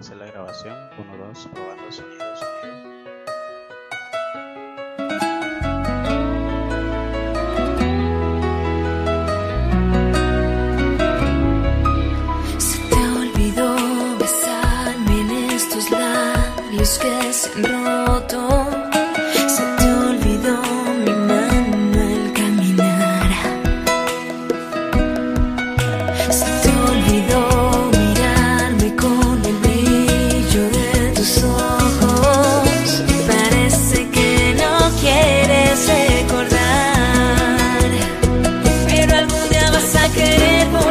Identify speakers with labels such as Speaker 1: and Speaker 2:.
Speaker 1: Hacer la grabación. 1, 2, probando sonido, sonido.
Speaker 2: Se te olvidó besarme en estos labios que se han roto. Se te olvidó mi mano al caminar. Se te